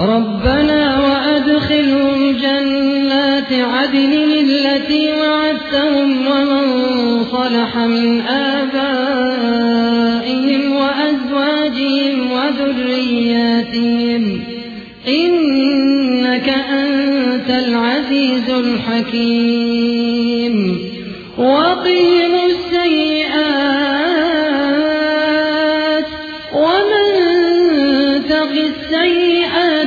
ربنا وأدخلهم جنات عدن التي وعدتهم ومن صلح من آبائهم وأزواجهم وذرياتهم إنك أنت العزيز الحكيم وقيم السيئات ومن تق السيئات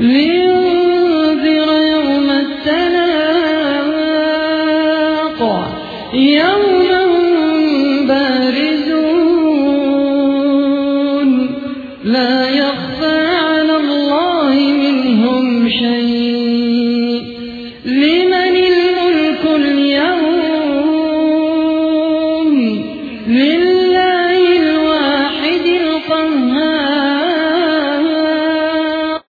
Oui.